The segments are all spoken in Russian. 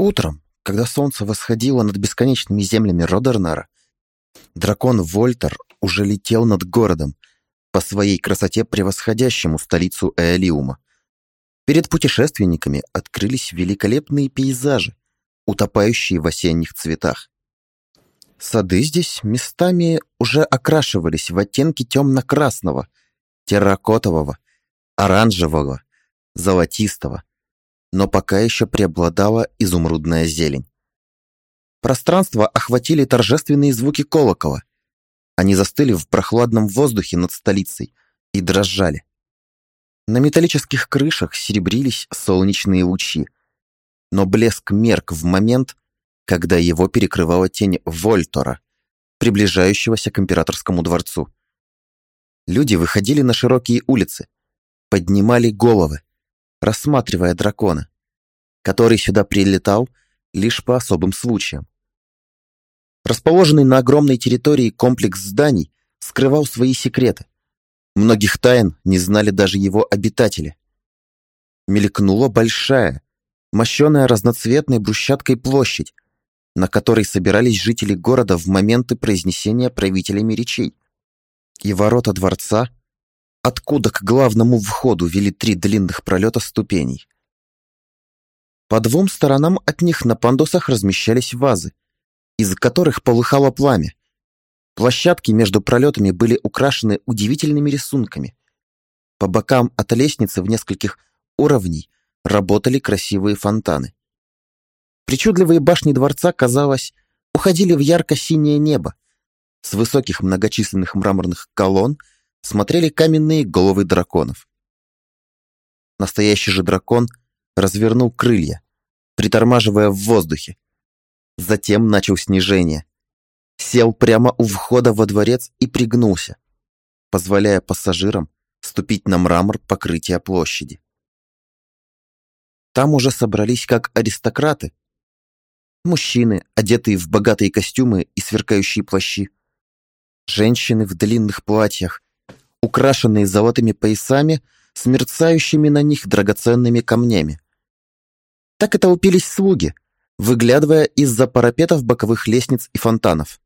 Утром, когда солнце восходило над бесконечными землями Родернара, дракон Вольтер уже летел над городом, по своей красоте превосходящему столицу Эолиума. Перед путешественниками открылись великолепные пейзажи, утопающие в осенних цветах. Сады здесь местами уже окрашивались в оттенки темно-красного, терракотового, оранжевого, золотистого, но пока еще преобладала изумрудная зелень. Пространство охватили торжественные звуки колокола. Они застыли в прохладном воздухе над столицей и дрожали. На металлических крышах серебрились солнечные лучи, но блеск мерк в момент, когда его перекрывала тень Вольтора, приближающегося к императорскому дворцу. Люди выходили на широкие улицы, поднимали головы, рассматривая дракона, который сюда прилетал лишь по особым случаям. Расположенный на огромной территории комплекс зданий скрывал свои секреты. Многих тайн не знали даже его обитатели. Мелькнула большая, мощеная разноцветной брусчаткой площадь, на которой собирались жители города в моменты произнесения правителями речей. И ворота дворца, откуда к главному входу вели три длинных пролета ступеней. По двум сторонам от них на пандусах размещались вазы, из которых полыхало пламя. Площадки между пролетами были украшены удивительными рисунками. По бокам от лестницы в нескольких уровней работали красивые фонтаны. Причудливые башни дворца, казалось, уходили в ярко-синее небо. С высоких многочисленных мраморных колонн смотрели каменные головы драконов. Настоящий же дракон развернул крылья, притормаживая в воздухе. Затем начал снижение. Сел прямо у входа во дворец и пригнулся, позволяя пассажирам ступить на мрамор покрытия площади. Там уже собрались как аристократы. Мужчины, одетые в богатые костюмы и сверкающие плащи. Женщины в длинных платьях, украшенные золотыми поясами с мерцающими на них драгоценными камнями. Так и толпились слуги, выглядывая из-за парапетов боковых лестниц и фонтанов.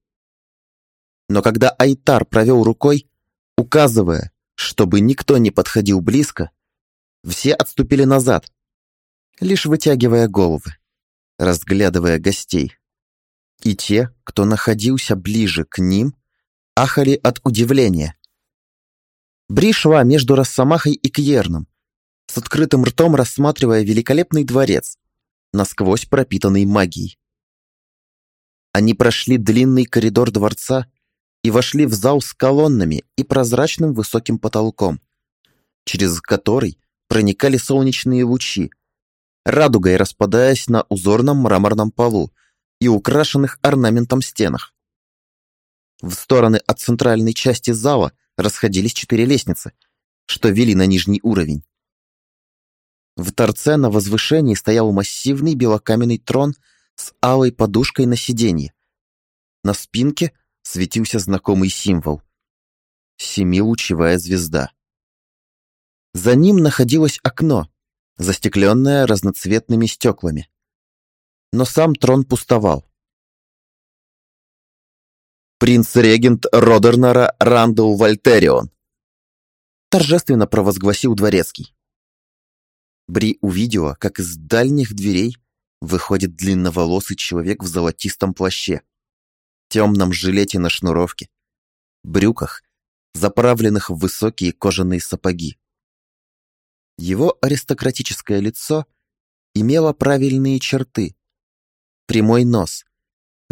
Но когда Айтар провел рукой, указывая, чтобы никто не подходил близко, все отступили назад, лишь вытягивая головы, разглядывая гостей. И те, кто находился ближе к ним, ахали от удивления. Бри шла между Росомахой и Кьерном, с открытым ртом рассматривая великолепный дворец, насквозь пропитанный магией. Они прошли длинный коридор дворца и вошли в зал с колоннами и прозрачным высоким потолком, через который проникали солнечные лучи, радугой распадаясь на узорном мраморном полу и украшенных орнаментом стенах. В стороны от центральной части зала расходились четыре лестницы, что вели на нижний уровень. В торце на возвышении стоял массивный белокаменный трон с алой подушкой на сиденье. На спинке светился знакомый символ — семилучевая звезда. За ним находилось окно, застекленная разноцветными стеклами. Но сам трон пустовал. «Принц-регент Родернера Рандall Вольтерион!» торжественно провозгласил дворецкий. Бри увидела, как из дальних дверей выходит длинноволосый человек в золотистом плаще, темном жилете на шнуровке, брюках, заправленных в высокие кожаные сапоги. Его аристократическое лицо имело правильные черты. Прямой нос.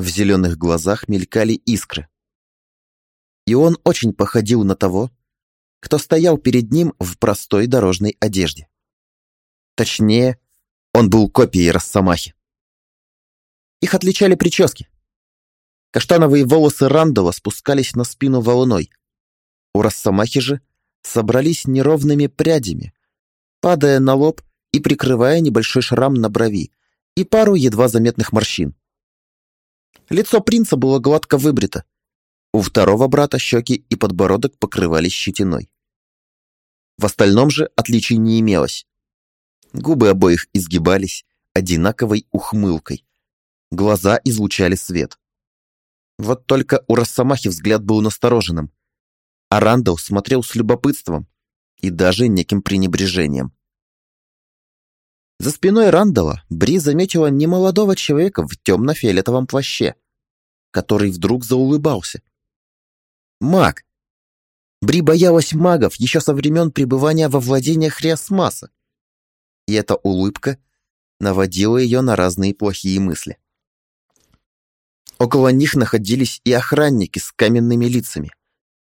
В зеленых глазах мелькали искры. И он очень походил на того, кто стоял перед ним в простой дорожной одежде. Точнее, он был копией Росомахи. Их отличали прически. Каштановые волосы Рандала спускались на спину волной. У Росомахи же собрались неровными прядями, падая на лоб и прикрывая небольшой шрам на брови и пару едва заметных морщин. Лицо принца было гладко выбрито. У второго брата щеки и подбородок покрывались щетиной. В остальном же отличий не имелось. Губы обоих изгибались, одинаковой ухмылкой. Глаза излучали свет. Вот только у Росомахи взгляд был настороженным, а Рандall смотрел с любопытством и даже неким пренебрежением. За спиной Рандала Бри заметила немолодого человека в темно-фиолетовом плаще, который вдруг заулыбался. Маг! Бри боялась магов еще со времен пребывания во владениях Риасмаса, и эта улыбка наводила ее на разные плохие мысли. Около них находились и охранники с каменными лицами,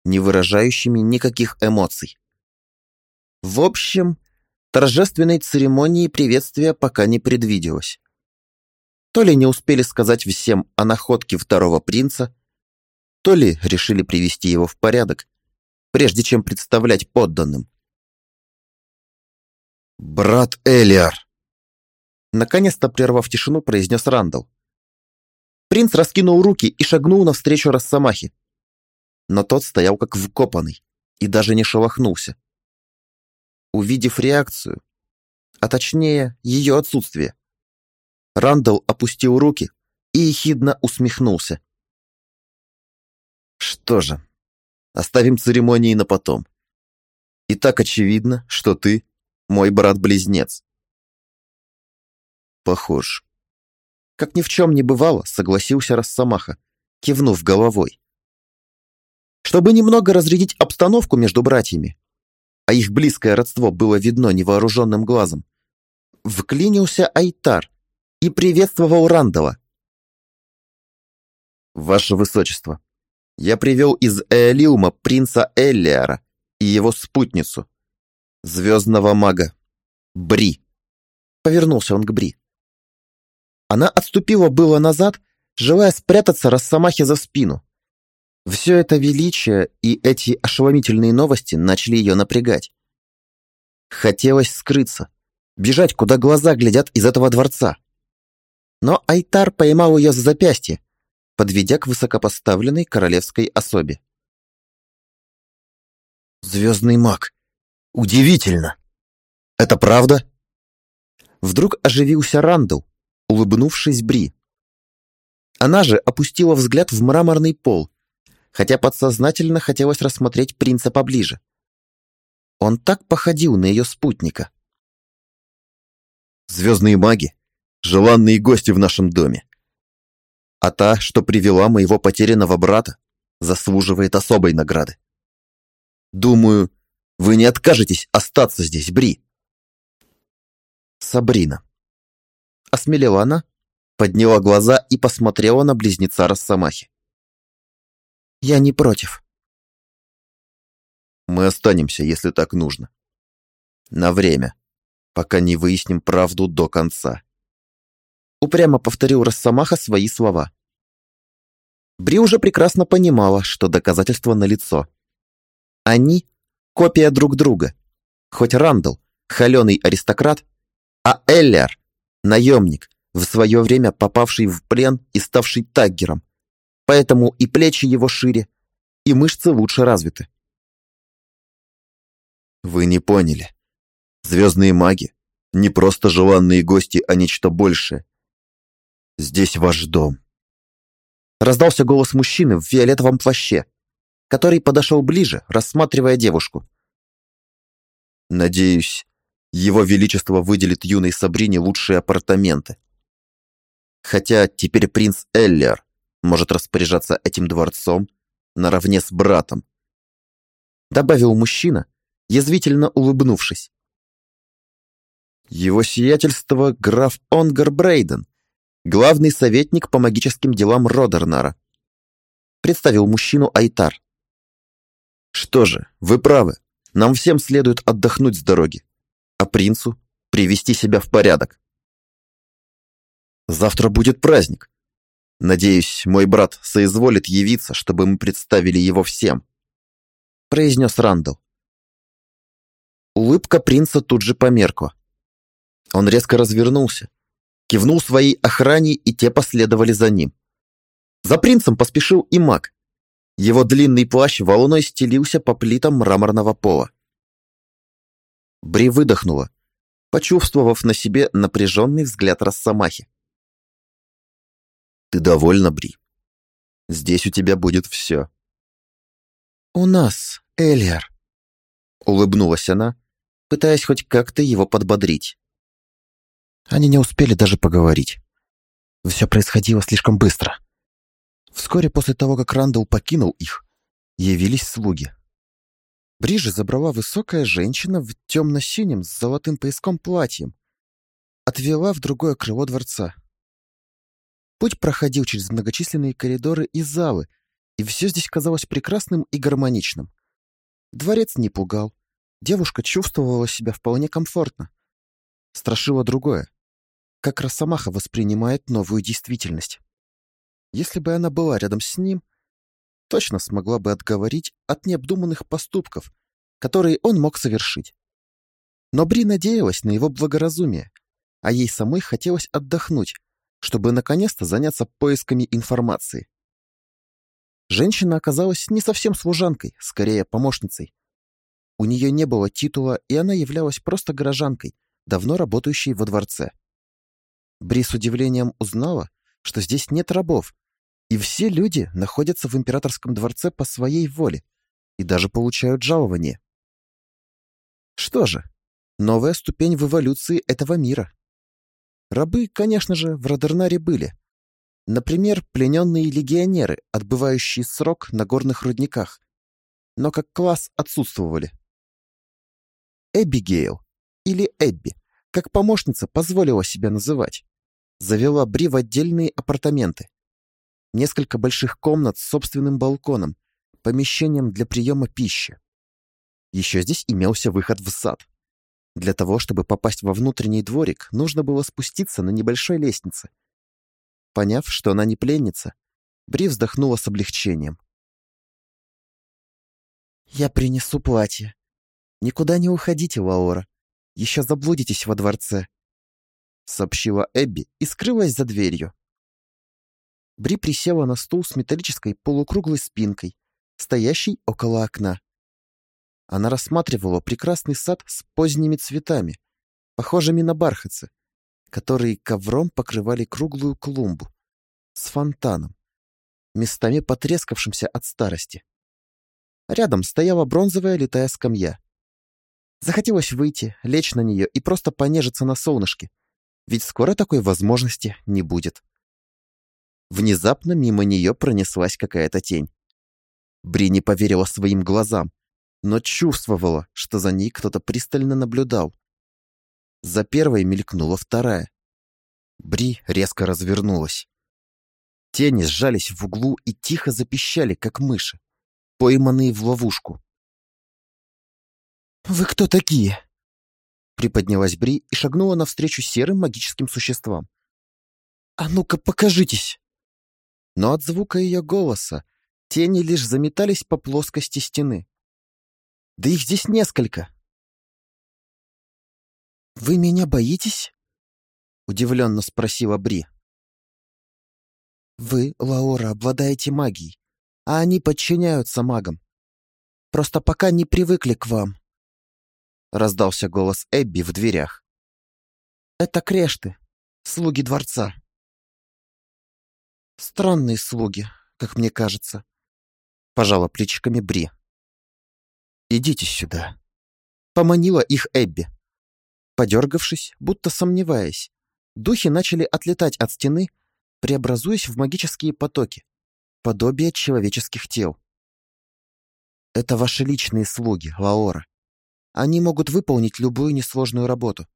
не выражающими никаких эмоций. В общем, торжественной церемонии приветствия пока не предвиделось. То ли не успели сказать всем о находке второго принца, то ли решили привести его в порядок, прежде чем представлять подданным. «Брат Элиар!» Наконец-то, прервав тишину, произнес Рандall. Принц раскинул руки и шагнул навстречу Росомахе. Но тот стоял как вкопанный и даже не шелохнулся. Увидев реакцию, а точнее ее отсутствие, Рандall опустил руки и ехидно усмехнулся. Что же, оставим церемонии на потом. И так очевидно, что ты мой брат-близнец. Похож. Как ни в чем не бывало, согласился Росомаха, кивнув головой. Чтобы немного разрядить обстановку между братьями, а их близкое родство было видно невооруженным глазом, вклинился Айтар и приветствовал Рандала. «Ваше Высочество, я привел из Эолиума принца Эллиара и его спутницу, звездного мага, Бри». Повернулся он к Бри. Она отступила было назад, желая спрятаться Росомахе за спину. Все это величие и эти ошеломительные новости начали ее напрягать. Хотелось скрыться, бежать, куда глаза глядят из этого дворца. Но Айтар поймал ее за запястье, подведя к высокопоставленной королевской особе. «Звездный маг! Удивительно! Это правда?» Вдруг оживился Рандall, улыбнувшись Бри. Она же опустила взгляд в мраморный пол, хотя подсознательно хотелось рассмотреть принца поближе. Он так походил на ее спутника. «Звездные маги — желанные гости в нашем доме. А та, что привела моего потерянного брата, заслуживает особой награды. Думаю, вы не откажетесь остаться здесь, Бри». Сабрина. Осмелела она, подняла глаза и посмотрела на близнеца Росомахи. «Я не против». «Мы останемся, если так нужно. На время, пока не выясним правду до конца». Упрямо повторил Росомаха свои слова. Бри уже прекрасно понимала, что доказательства налицо. Они — копия друг друга. Хоть Рандall — холеный аристократ, а Эллер наемник, в свое время попавший в плен и ставший таггером, поэтому и плечи его шире, и мышцы лучше развиты. Вы не поняли. Звездные маги — не просто желанные гости, а нечто большее. Здесь ваш дом. Раздался голос мужчины в фиолетовом плаще, который подошел ближе, рассматривая девушку. Надеюсь, его Величество выделит юной Сабрине лучшие апартаменты. Хотя теперь принц Эллер может распоряжаться этим дворцом наравне с братом. Добавил мужчина, язвительно улыбнувшись. Его сиятельство граф Онгар Брейден, главный советник по магическим делам Родернара. Представил мужчину Айтар. Что же, вы правы. Нам всем следует отдохнуть с дороги а принцу привести себя в порядок. Завтра будет праздник. Надеюсь, мой брат соизволит явиться, чтобы мы представили его всем, произнес Рандall. Улыбка принца тут же померкла. Он резко развернулся, кивнул своей охране, и те последовали за ним. За принцем поспешил и маг. Его длинный плащ волной стелился по плитам мраморного пола. Бри выдохнула, почувствовав на себе напряженный взгляд Росомахи. «Ты довольна, Бри? Здесь у тебя будет все». «У нас, Элиар», — улыбнулась она, пытаясь хоть как-то его подбодрить. Они не успели даже поговорить. Все происходило слишком быстро. Вскоре после того, как Рандall покинул их, явились слуги. Брижи забрала высокая женщина в темно-синем с золотым пояском платьем. Отвела в другое крыло дворца. Путь проходил через многочисленные коридоры и залы, и все здесь казалось прекрасным и гармоничным. Дворец не пугал. Девушка чувствовала себя вполне комфортно. Страшило другое. Как Росомаха воспринимает новую действительность. Если бы она была рядом с ним, точно смогла бы отговорить от необдуманных поступков, которые он мог совершить. Но Бри надеялась на его благоразумие, а ей самой хотелось отдохнуть, чтобы наконец-то заняться поисками информации. Женщина оказалась не совсем служанкой, скорее помощницей. У нее не было титула, и она являлась просто горожанкой, давно работающей во дворце. Бри с удивлением узнала, что здесь нет рабов, и все люди находятся в императорском дворце по своей воле и даже получают жалование. Что же, новая ступень в эволюции этого мира. Рабы, конечно же, в Родернаре были. Например, плененные легионеры, отбывающие срок на горных рудниках, но как класс отсутствовали. Эбигейл, или Эбби, как помощница позволила себя называть, завела Бри в отдельные апартаменты, несколько больших комнат с собственным балконом, помещением для приема пищи. Еще здесь имелся выход в сад. Для того, чтобы попасть во внутренний дворик, нужно было спуститься на небольшой лестнице. Поняв, что она не пленница, Бри вздохнула с облегчением. «Я принесу платье. Никуда не уходите, Лаора. Еще заблудитесь во дворце», — сообщила Эбби и скрылась за дверью. Бри присела на стул с металлической полукруглой спинкой, стоящей около окна. Она рассматривала прекрасный сад с поздними цветами, похожими на бархатцы, которые ковром покрывали круглую клумбу с фонтаном, местами потрескавшимся от старости. Рядом стояла бронзовая летая скамья. Захотелось выйти, лечь на нее и просто понежиться на солнышке, ведь скоро такой возможности не будет. Внезапно мимо нее пронеслась какая-то тень. Бри не поверила своим глазам, но чувствовала, что за ней кто-то пристально наблюдал. За первой мелькнула вторая. Бри резко развернулась. Тени сжались в углу и тихо запищали, как мыши, пойманные в ловушку. «Вы кто такие?» Приподнялась Бри и шагнула навстречу серым магическим существам. «А ну-ка, покажитесь!» но от звука ее голоса тени лишь заметались по плоскости стены. Да их здесь несколько. «Вы меня боитесь?» — удивленно спросила Бри. «Вы, Лаора, обладаете магией, а они подчиняются магам. Просто пока не привыкли к вам», — раздался голос Эбби в дверях. «Это крешты, слуги дворца». Странные слуги, как мне кажется. Пожала плечиками Бри. Идите сюда. Поманила их Эбби. Подергавшись, будто сомневаясь, духи начали отлетать от стены, преобразуясь в магические потоки, подобие человеческих тел. Это ваши личные слуги, Лаора. Они могут выполнить любую несложную работу.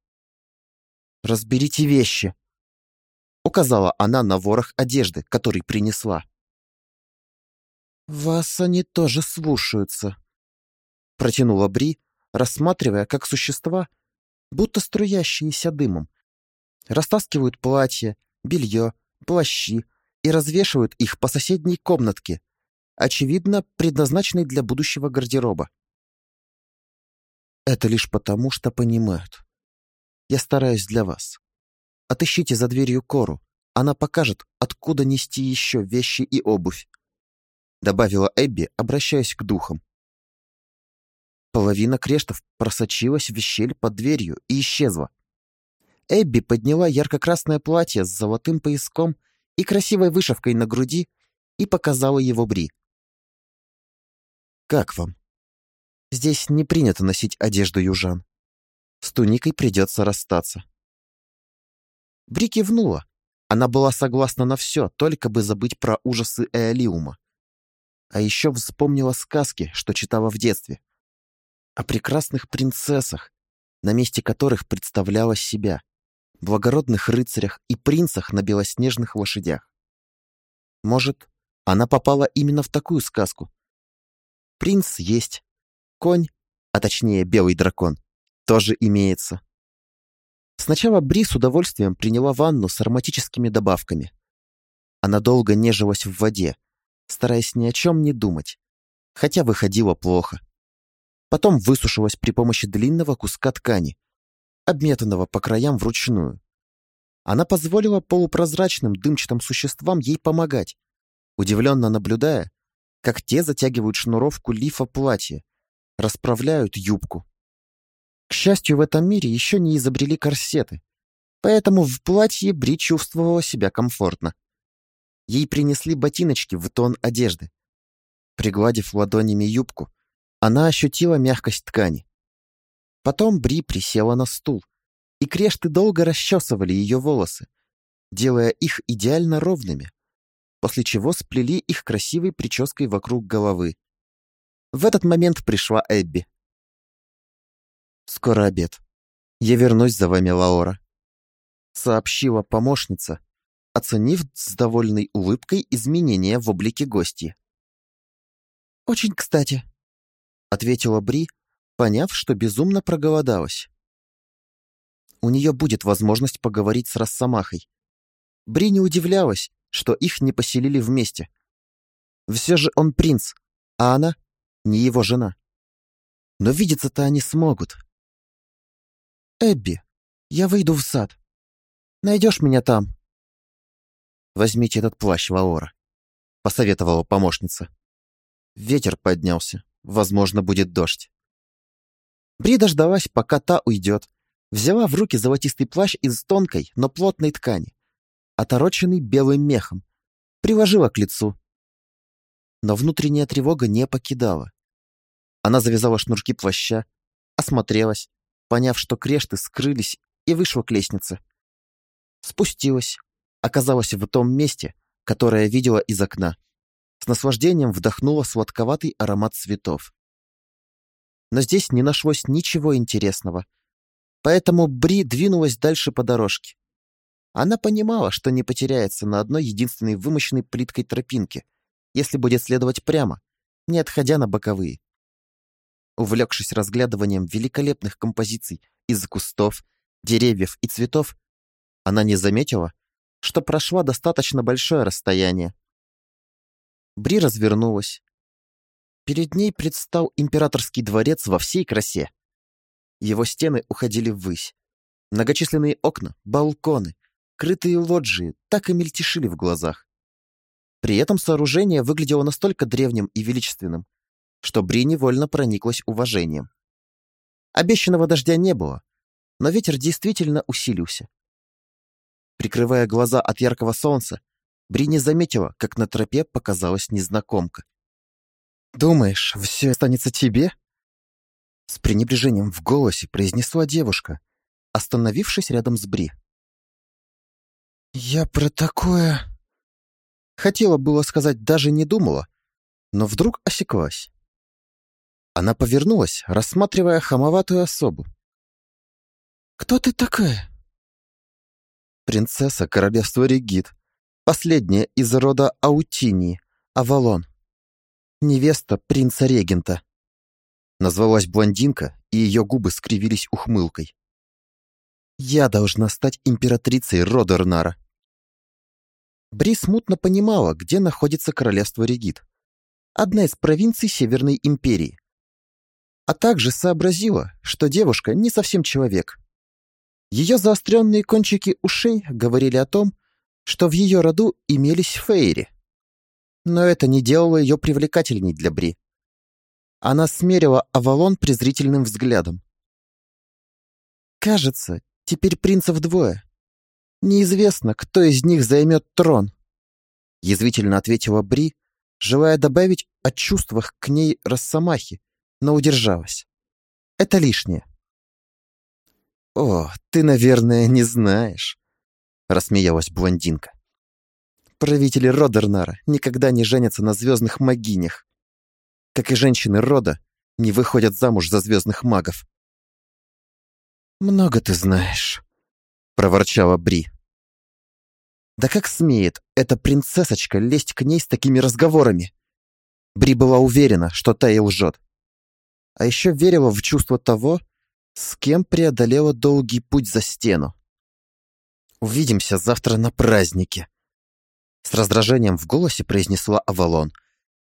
Разберите вещи, Указала она на ворох одежды, который принесла. «Вас они тоже слушаются», — протянула Бри, рассматривая, как существа, будто струящиеся дымом, растаскивают платья, белье, плащи и развешивают их по соседней комнатке, очевидно, предназначенной для будущего гардероба. Это лишь потому, что понимают. Я стараюсь для вас. Отыщите за дверью Кору. Она покажет, откуда нести еще вещи и обувь. Добавила Эбби, обращаясь к духам. Половина крештов просочилась в щель под дверью и исчезла, Эбби подняла ярко-красное платье с золотым пояском и красивой вышивкой на груди и показала его Бри. «Как вам? Здесь не принято носить одежду южан. С туникой придется расстаться». Бри кивнула. Она была согласна на все, только бы забыть про ужасы Эолиума. А еще вспомнила сказки, что читала в детстве. О прекрасных принцессах, на месте которых представляла себя, благородных рыцарях и принцах на белоснежных лошадях. Может, она попала именно в такую сказку. Принц есть, конь, а точнее белый дракон, тоже имеется. Сначала Бри с удовольствием приняла ванну с ароматическими добавками. Она долго нежилась в воде, стараясь ни о чем не думать, хотя выходило плохо. Потом высушилась при помощи длинного куска ткани, обметанного по краям вручную. Она позволила полупрозрачным дымчатым существам ей помогать, удивленно наблюдая, как те затягивают шнуровку лифа платья, расправляют юбку. К счастью, в этом мире еще не изобрели корсеты, поэтому в платье Бри чувствовала себя комфортно. Ей принесли ботиночки в тон одежды. Пригладив ладонями юбку, она ощутила мягкость ткани. Потом Бри присела на стул, и крешты долго расчесывали ее волосы, делая их идеально ровными, после чего сплели их красивой прической вокруг головы. В этот момент пришла Эбби. «Скоро обед. Я вернусь за вами, Лаора», — сообщила помощница, оценив с довольной улыбкой изменения в облике гостья. «Очень кстати», — ответила Бри, поняв, что безумно проголодалась. У нее будет возможность поговорить с Росомахой. Бри не удивлялась, что их не поселили вместе. Все же он принц, а она не его жена. Но видеться-то они смогут. «Эбби, я выйду в сад. Найдешь меня там?» «Возьмите этот плащ, Ваора», — посоветовала помощница. Ветер поднялся. Возможно, будет дождь. Бри дождалась, пока та уйдет. Взяла в руки золотистый плащ из тонкой, но плотной ткани, отороченный белым мехом. Приложила к лицу. Но внутренняя тревога не покидала. Она завязала шнурки плаща, осмотрелась, поняв, что крешты скрылись, и вышла к лестнице. Спустилась, оказалась в том месте, которое видела из окна. С наслаждением вдохнула сладковатый аромат цветов. Но здесь не нашлось ничего интересного, поэтому Бри двинулась дальше по дорожке. Она понимала, что не потеряется на одной единственной вымощенной плиткой тропинке, если будет следовать прямо, не отходя на боковые. Увлекшись разглядыванием великолепных композиций из кустов, деревьев и цветов, она не заметила, что прошла достаточно большое расстояние. Бри развернулась. Перед ней предстал императорский дворец во всей красе. Его стены уходили ввысь. Многочисленные окна, балконы, крытые лоджии так и мельтешили в глазах. При этом сооружение выглядело настолько древним и величественным, что Бри невольно прониклась уважением. Обещанного дождя не было, но ветер действительно усилился. Прикрывая глаза от яркого солнца, Бри не заметила, как на тропе показалась незнакомка. «Думаешь, все останется тебе?» С пренебрежением в голосе произнесла девушка, остановившись рядом с Бри. «Я про такое...» Хотела было сказать, даже не думала, но вдруг осеклась. Она повернулась, рассматривая хамоватую особу. «Кто ты такая?» «Принцесса королевства Регит, последняя из рода Аутинии, Авалон. Невеста принца-регента». Назвалась блондинка, и ее губы скривились ухмылкой. «Я должна стать императрицей рода Рнара». Бри смутно понимала, где находится королевство Регит, одна из провинций Северной империи а также сообразила, что девушка не совсем человек. Ее заостренные кончики ушей говорили о том, что в ее роду имелись фейри. Но это не делало ее привлекательней для Бри. Она смерила Авалон презрительным взглядом. «Кажется, Теперь принцев двое. Неизвестно, кто из них займет трон. Язвительно ответила Бри, желая добавить о чувствах к ней Росомахи, но удержалась. Это лишнее. «О, ты, наверное, не знаешь», — рассмеялась блондинка. «Правители Родернара никогда не женятся на звездных магинях. Как и женщины рода, не выходят замуж за звездных магов». «Много ты знаешь», — проворчала Бри. «Да как смеет эта принцессочка лезть к ней с такими разговорами?» Бри была уверена, что та ей лжет. А еще верила в чувство того, с кем преодолела долгий путь за стену. «Увидимся завтра на празднике», — с раздражением в голосе произнесла Авалон,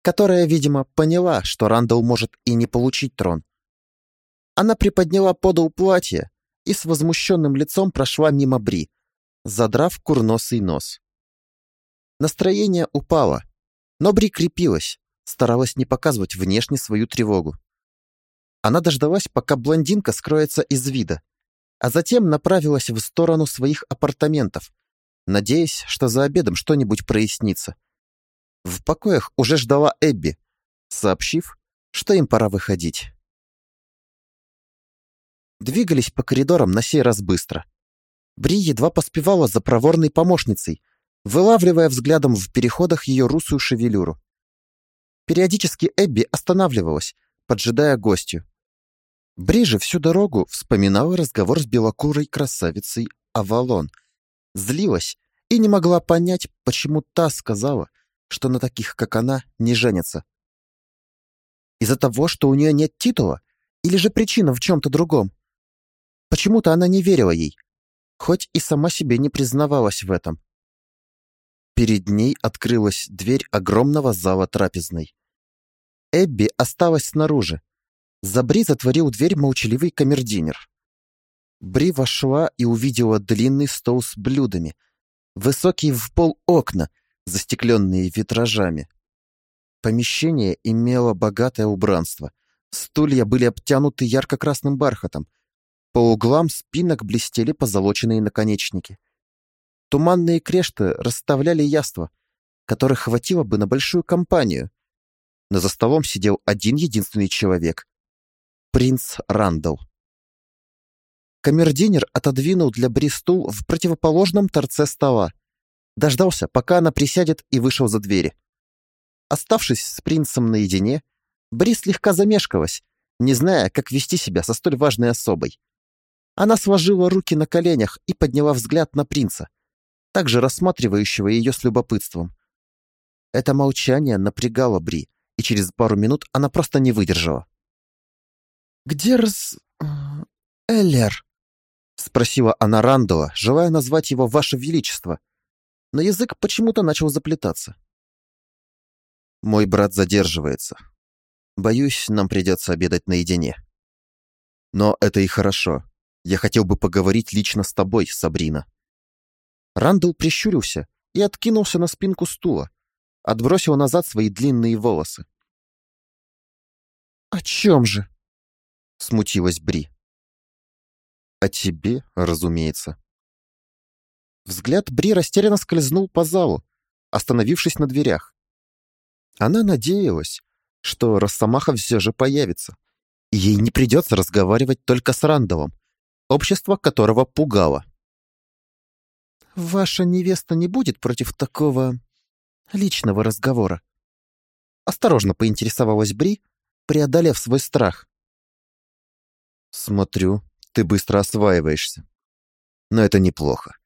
которая, видимо, поняла, что Рандall может и не получить трон. Она приподняла подол платья и с возмущенным лицом прошла мимо Бри, задрав курносый нос. Настроение упало, но Бри крепилась, старалась не показывать внешне свою тревогу. Она дождалась, пока блондинка скроется из вида, а затем направилась в сторону своих апартаментов, надеясь, что за обедом что-нибудь прояснится. В покоях уже ждала Эбби, сообщив, что им пора выходить. Двигались по коридорам на сей раз быстро. Бри едва поспевала за проворной помощницей, вылавливая взглядом в переходах ее русую шевелюру. Периодически Эбби останавливалась, поджидая гостью. Бриже всю дорогу вспоминала разговор с белокурой красавицей Авалон. Злилась и не могла понять, почему та сказала, что на таких, как она, не женятся. Из-за того, что у нее нет титула? Или же причина в чем-то другом? Почему-то она не верила ей, хоть и сама себе не признавалась в этом. Перед ней открылась дверь огромного зала трапезной. Эбби осталась снаружи, за Бри затворил дверь молчаливый камердинер. Бри вошла и увидела длинный стол с блюдами, высокие в пол окна, застекленные витражами. Помещение имело богатое убранство. Стулья были обтянуты ярко-красным бархатом. По углам спинок блестели позолоченные наконечники. Туманные крешты расставляли яства, которых хватило бы на большую компанию. Но за столом сидел один единственный человек принц Рандall. Камердинер отодвинул для Бри стул в противоположном торце стола. Дождался, пока она присядет, и вышел за двери. Оставшись с принцем наедине, Бри слегка замешкалась, не зная, как вести себя со столь важной особой. Она сложила руки на коленях и подняла взгляд на принца, также рассматривающего ее с любопытством. Это молчание напрягало Бри, и через пару минут она просто не выдержала. «Где раз... Эллер?» — спросила она Рандала, желая назвать его «Ваше Величество». Но язык почему-то начал заплетаться. «Мой брат задерживается. Боюсь, нам придется обедать наедине. Но это и хорошо. Я хотел бы поговорить лично с тобой, Сабрина». Рандall прищурился и откинулся на спинку стула, отбросил назад свои длинные волосы. «О чем же?» — смутилась Бри. «О тебе, разумеется». Взгляд Бри растерянно скользнул по залу, остановившись на дверях. Она надеялась, что Росомаха все же появится, и ей не придется разговаривать только с Рандовым, общество которого пугало. «Ваша невеста не будет против такого личного разговора?» Осторожно поинтересовалась Бри, преодолев свой страх. Смотрю, ты быстро осваиваешься. Но это неплохо.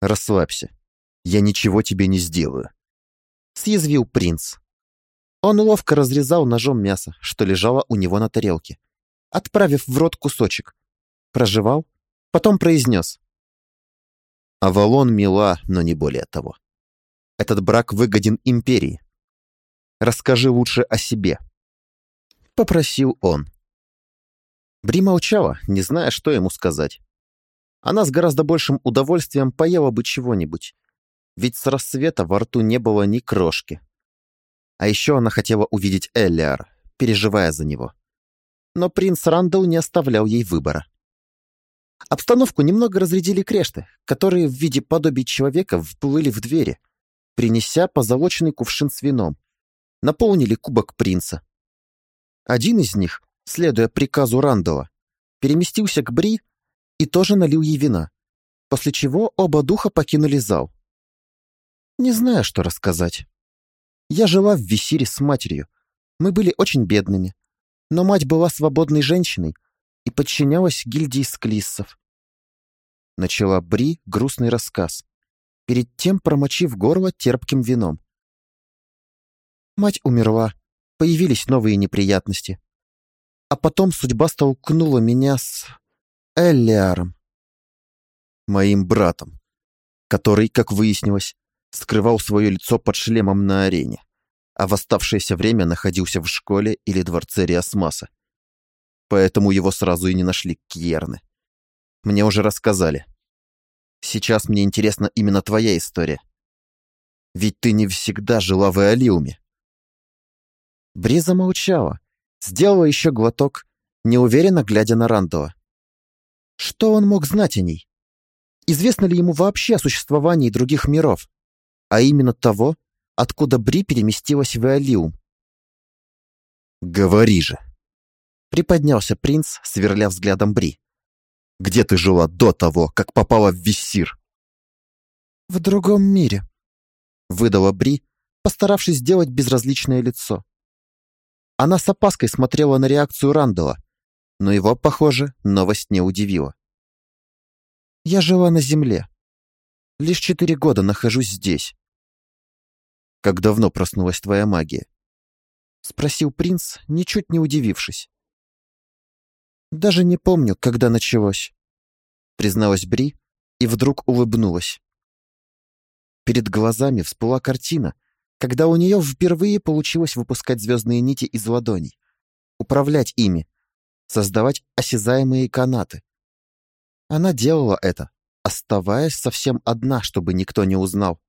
Расслабься. Я ничего тебе не сделаю. Съязвил принц. Он ловко разрезал ножом мясо, что лежало у него на тарелке, отправив в рот кусочек. Прожевал, потом произнес. Авалон мила, но не более того. Этот брак выгоден империи. Расскажи лучше о себе. Попросил он. Бри молчала, не зная, что ему сказать. Она с гораздо большим удовольствием поела бы чего-нибудь, ведь с рассвета во рту не было ни крошки. А еще она хотела увидеть Эллиар, переживая за него. Но принц Рандall не оставлял ей выбора. Обстановку немного разрядили крешты, которые в виде подобий человека вплыли в двери, принеся позолоченный кувшин с вином, наполнили кубок принца. Один из них, следуя приказу Рандала, переместился к Бри и тоже налил ей вина, после чего оба духа покинули зал. Не знаю, что рассказать. Я жила в Висире с матерью. Мы были очень бедными, но мать была свободной женщиной и подчинялась гильдии склиссов. Начала Бри грустный рассказ, перед тем промочив горло терпким вином. Мать умерла, появились новые неприятности. А потом судьба столкнула меня с Эллиаром. Моим братом, который, как выяснилось, скрывал свое лицо под шлемом на арене, а в оставшееся время находился в школе или дворце Риасмаса. Поэтому его сразу и не нашли Кьерны. Мне уже рассказали. Сейчас мне интересна именно твоя история. Ведь ты не всегда жила в Эолиуме. Бриза молчала, сделала еще глоток, неуверенно глядя на Рандова. Что он мог знать о ней? Известно ли ему вообще о существовании других миров? А именно того, откуда Бри переместилась в Эолиум? «Говори же!» Приподнялся принц, сверля взглядом Бри. «Где ты жила до того, как попала в Виссир?» «В другом мире», — выдала Бри, постаравшись сделать безразличное лицо. Она с опаской смотрела на реакцию Рандала, но его, похоже, новость не удивила. «Я жила на Земле. Лишь четыре года нахожусь здесь». «Как давно проснулась твоя магия?» — спросил принц, ничуть не удивившись. «Даже не помню, когда началось», — призналась Бри и вдруг улыбнулась. Перед глазами всплыла картина, когда у нее впервые получилось выпускать звездные нити из ладоней, управлять ими, создавать осязаемые канаты. Она делала это, оставаясь совсем одна, чтобы никто не узнал.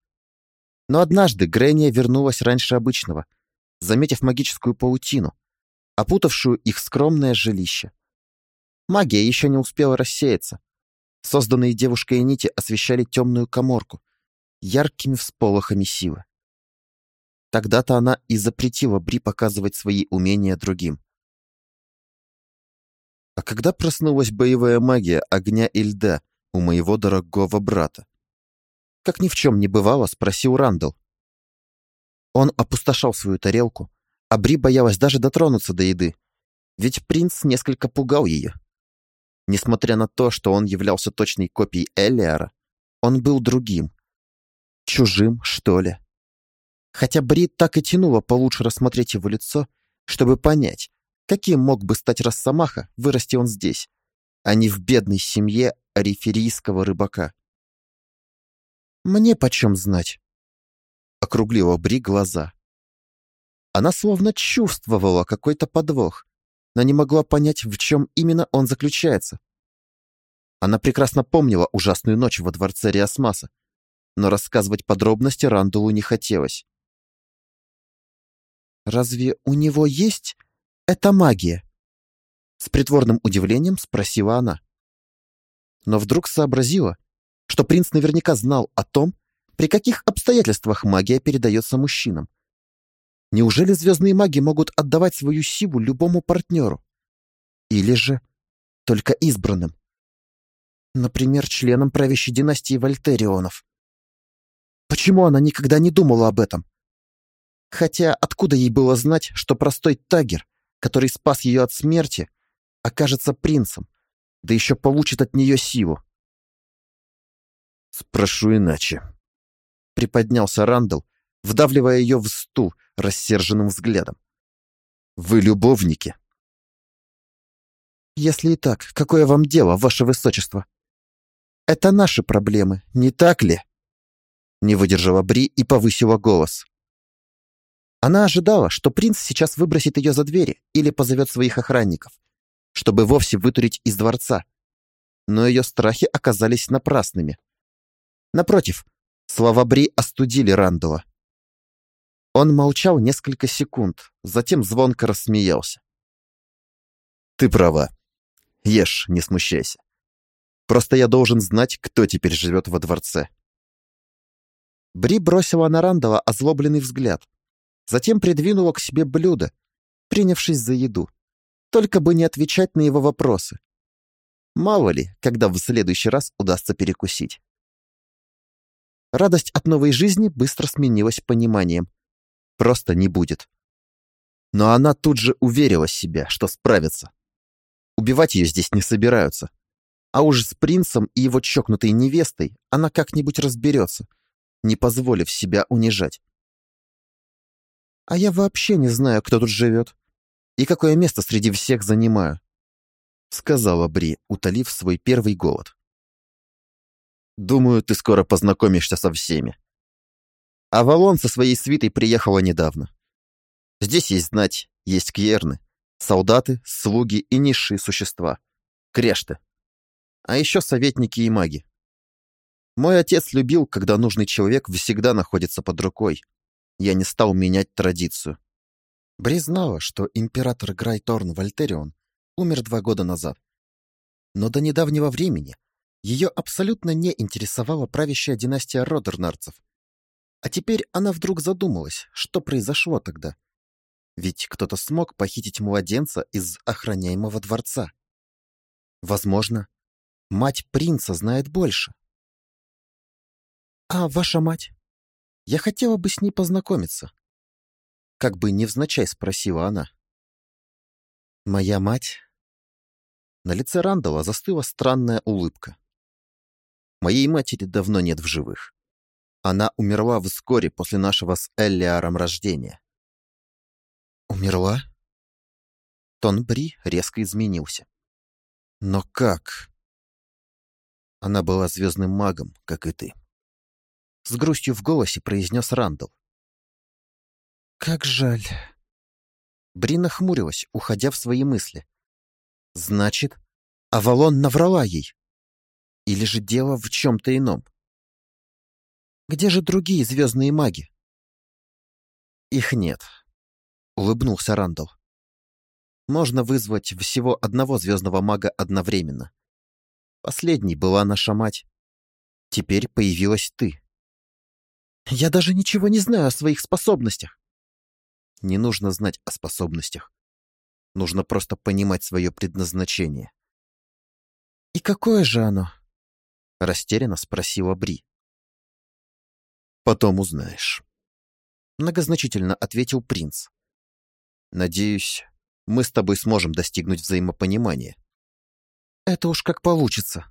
Но однажды Грения вернулась раньше обычного, заметив магическую паутину, опутавшую их скромное жилище. Магия еще не успела рассеяться. Созданные девушкой нити освещали темную коморку яркими всполохами силы. Тогда-то она и запретила Бри показывать свои умения другим. А когда проснулась боевая магия огня и льда у моего дорогого брата? Как ни в чем не бывало, спросил Рандall. Он опустошал свою тарелку, а Бри боялась даже дотронуться до еды, ведь принц несколько пугал ее. Несмотря на то, что он являлся точной копией Элиара, он был другим. Чужим, что ли. Хотя Брит так и тянуло получше рассмотреть его лицо, чтобы понять, каким мог бы стать Росомаха, вырасти он здесь, а не в бедной семье ариферийского рыбака. «Мне почем знать?» — округлила Бри глаза. Она словно чувствовала какой-то подвох, но не могла понять, в чем именно он заключается. Она прекрасно помнила ужасную ночь во дворце Риасмаса, но рассказывать подробности Рандулу не хотелось. Разве у него есть эта магия? С притворным удивлением спросила она. Но вдруг сообразила, что принц наверняка знал о том, при каких обстоятельствах магия передается мужчинам. Неужели звездные маги могут отдавать свою силу любому партнеру? Или же только избранным? Например, членам правящей династии Вольтерионов. Почему она никогда не думала об этом? Хотя откуда ей было знать, что простой Тагер, который спас ее от смерти, окажется принцем, да еще получит от нее силу? «Спрошу иначе», — приподнялся Рандall, вдавливая ее в стул рассерженным взглядом. «Вы любовники?» «Если и так, какое вам дело, ваше высочество? Это наши проблемы, не так ли?» Не выдержала Бри и повысила голос. Она ожидала, что принц сейчас выбросит ее за двери или позовет своих охранников, чтобы вовсе вытурить из дворца. Но ее страхи оказались напрасными. Напротив, слова Бри остудили Рандула. Он молчал несколько секунд, затем звонко рассмеялся. «Ты права. Ешь, не смущайся. Просто я должен знать, кто теперь живет во дворце». Бри бросила на Рандала озлобленный взгляд, затем придвинула к себе блюдо, принявшись за еду, только бы не отвечать на его вопросы. Мало ли, когда в следующий раз удастся перекусить. Радость от новой жизни быстро сменилась пониманием. Просто не будет. Но она тут же уверила себя, что справится. Убивать ее здесь не собираются. А уж с принцем и его чокнутой невестой она как-нибудь разберется, не позволив себя унижать. А я вообще не знаю, кто тут живет и какое место среди всех занимаю сказала Бри, утолив свой первый голод. Думаю, ты скоро познакомишься со всеми. Авалон со своей свитой приехала недавно. Здесь есть знать, есть кьерны, солдаты, слуги и низшие существа, крешты. А еще советники и маги. Мой отец любил, когда нужный человек всегда находится под рукой. Я не стал менять традицию. Бри знала, что император Грайторн Вольтерион умер два года назад. Но до недавнего времени ее абсолютно не интересовала правящая династия Родернарцев. А теперь она вдруг задумалась, что произошло тогда. Ведь кто-то смог похитить младенца из охраняемого дворца. Возможно, мать принца знает больше. «А ваша мать? Я хотела бы с ней познакомиться». Как бы невзначай спросила она. «Моя мать на лице Рандала застыла странная улыбка. Моей матери давно нет в живых. Она умерла вскоре после нашего с Эллиаром рождения. Умерла? Тон Бри резко изменился. Но как? Она была звездным магом, как и ты. С грустью в голосе произнес Рандал. Как жаль. Бри нахмурилась, уходя в свои мысли. Значит, Авалон наврала ей. Или же дело в чем-то ином? Где же другие звездные маги? Их нет, улыбнулся Рандall. Можно вызвать всего одного звездного мага одновременно. Последней была наша мать. Теперь появилась ты. Я даже ничего не знаю о своих способностях. Не нужно знать о способностях. Нужно просто понимать свое предназначение. «И какое же оно?» — растерянно спросила Бри. «Потом узнаешь», — многозначительно ответил принц. «Надеюсь, мы с тобой сможем достигнуть взаимопонимания». «Это уж как получится».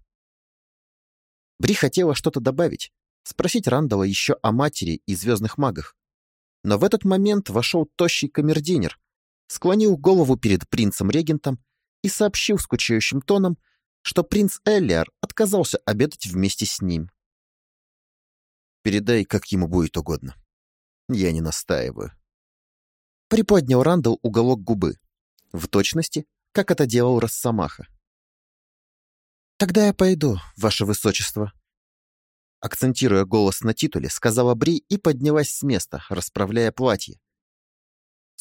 Бри хотела что-то добавить, спросить Рандала еще о матери и звездных магах. Но в этот момент вошел тощий камердинер склонил голову перед принцем-регентом и сообщил скучающим тоном, что принц Эллиар отказался обедать вместе с ним. «Передай, как ему будет угодно. Я не настаиваю». Приподнял Рандall уголок губы, в точности, как это делал Росомаха. «Тогда я пойду, ваше высочество», акцентируя голос на титуле, сказала Бри и поднялась с места, расправляя платье,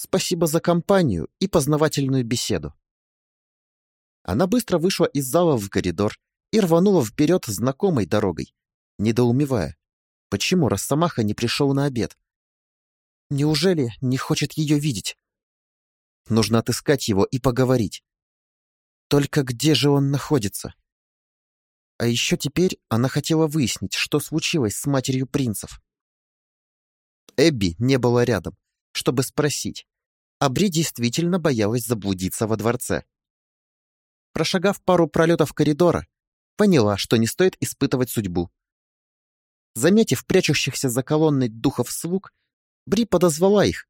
Спасибо за компанию и познавательную беседу. Она быстро вышла из зала в коридор и рванула вперед знакомой дорогой, недоумевая, почему Росомаха не пришел на обед. Неужели не хочет ее видеть? Нужно отыскать его и поговорить. Только где же он находится? А еще теперь она хотела выяснить, что случилось с матерью принцев. Эбби не было рядом, чтобы спросить, а Бри действительно боялась заблудиться во дворце. Прошагав пару пролетов коридора, поняла, что не стоит испытывать судьбу. Заметив прячущихся за колонной духов слуг, Бри подозвала их,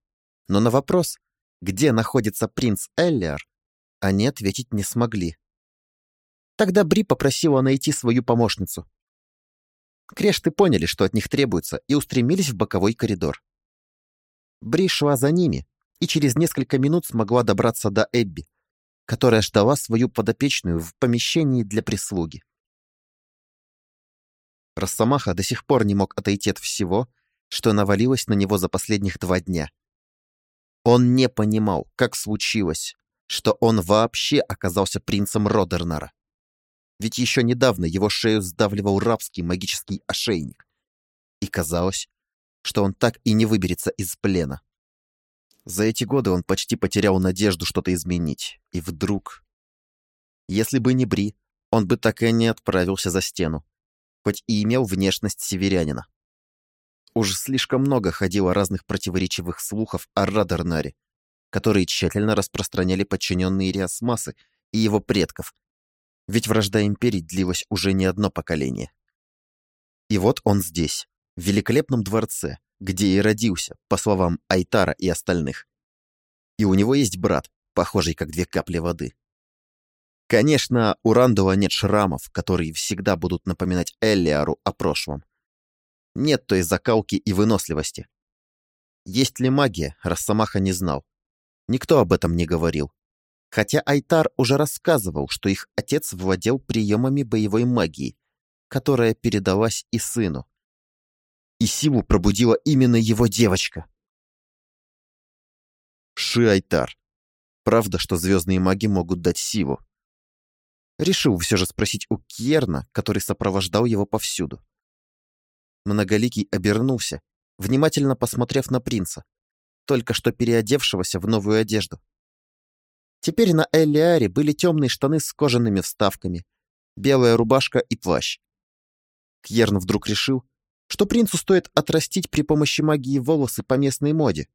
но на вопрос, где находится принц Эллиар, они ответить не смогли. Тогда Бри попросила найти свою помощницу. Крешты поняли, что от них требуется, и устремились в боковой коридор. Бри шла за ними и через несколько минут смогла добраться до Эбби, которая ждала свою подопечную в помещении для прислуги. Росомаха до сих пор не мог отойти от всего, что навалилось на него за последних два дня. Он не понимал, как случилось, что он вообще оказался принцем Родернара. Ведь еще недавно его шею сдавливал рабский магический ошейник. И казалось, что он так и не выберется из плена. За эти годы он почти потерял надежду что-то изменить. И вдруг... Если бы не Бри, он бы так и не отправился за стену, хоть и имел внешность северянина. Уж слишком много ходило разных противоречивых слухов о Радернаре, которые тщательно распространяли подчиненные Риасмасы и его предков, ведь вражда империй длилась уже не одно поколение. И вот он здесь, в великолепном дворце, где и родился, по словам Айтара и остальных. И у него есть брат, похожий как две капли воды. Конечно, у Рандала нет шрамов, которые всегда будут напоминать Эллиару о прошлом. Нет той закалки и выносливости. Есть ли магия, Росомаха не знал. Никто об этом не говорил. Хотя Айтар уже рассказывал, что их отец владел приемами боевой магии, которая передалась и сыну и силу пробудила именно его девочка. Ши-Айтар. Правда, что звездные маги могут дать силу? Решил все же спросить у Кьерна, который сопровождал его повсюду. Многоликий обернулся, внимательно посмотрев на принца, только что переодевшегося в новую одежду. Теперь на Эллиаре были темные штаны с кожаными вставками, белая рубашка и плащ. Кьерн вдруг решил, что принцу стоит отрастить при помощи магии волосы по местной моде,